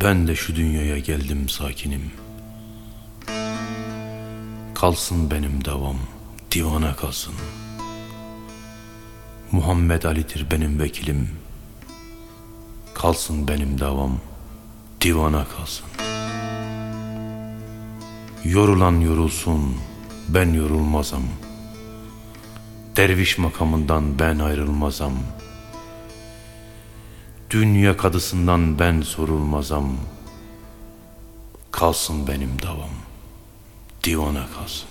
Ben de şu dünyaya geldim sakinim. Kalsın benim davam divana kalsın. Muhammed Ali'dir benim vekilim. Kalsın benim davam divana kalsın. Yorulan yorulsun ben yorulmazam. Derviş makamından ben ayrılmazam Dünya kadısından ben sorulmazam. Kalsın benim davam. Divana kalsın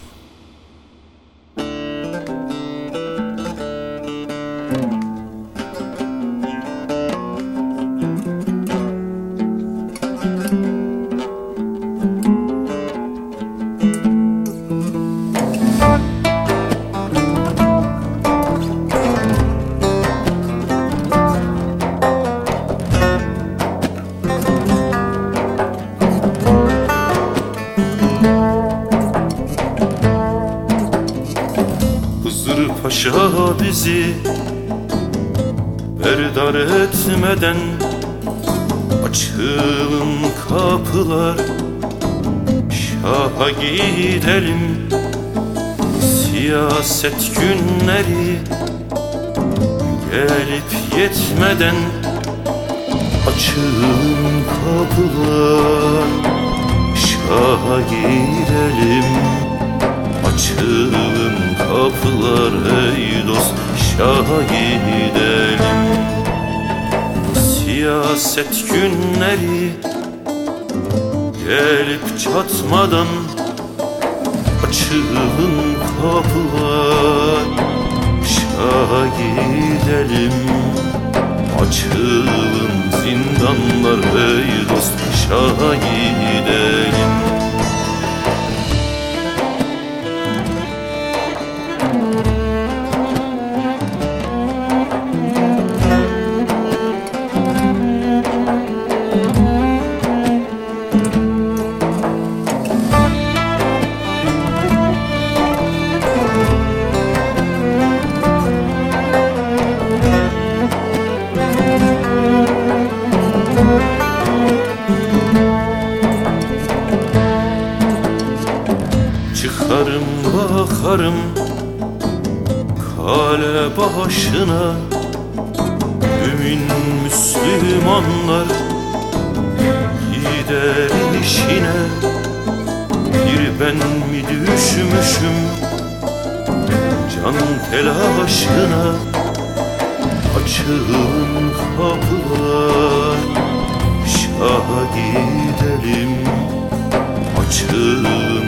Paşa bizi Berdar etmeden Açılın kapılar Şaha gidelim. Siyaset günleri Gelip yetmeden Açılın kapılar Şaha gidelim. Açılın kapılar ey dost Şaha gidelim Siyaset günleri Gelip çatmadan Açılın kapılar. Şaha gidelim Açılın zindanlar ey dost Şaha gidelim Çıkarım bakarım Kale başına. Mümin Müslümanlar Gider işine. Bir ben mi düşmüşüm Can telaşına? Açılın kapılar Şaha gidelim. Kapılar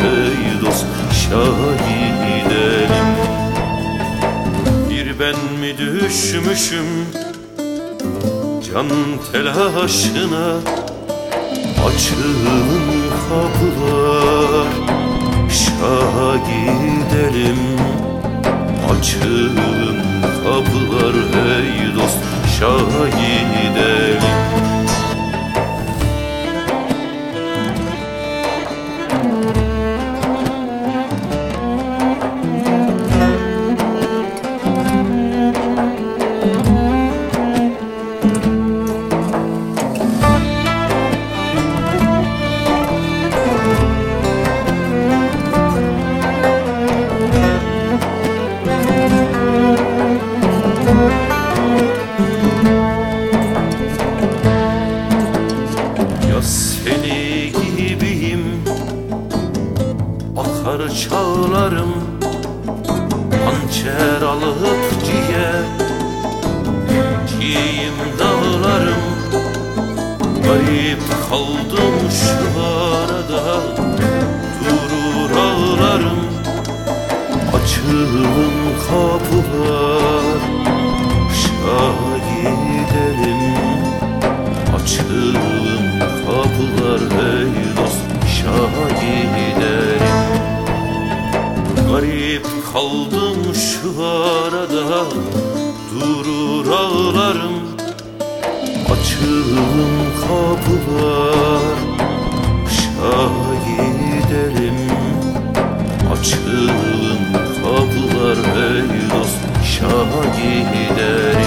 ey dost gidelim. Bir ben mi düşmüşüm Can telaşına? Açılın kapılar Şaha gidelim. Açılın kapılar ey dost Şaha gidelim çağlarım Hançer alıp ciğer. Giyim dağlarım Garip kaldım şu arada Durur ağlarım Açılın kapılar. Şaha gidelim Açılın kapılar. Ey dost Şaha kaldım şu arada. Durur ağlarım Açılın kapılar. Şaha gidelim Açılın kapılar. Ey dost Şaha gidelim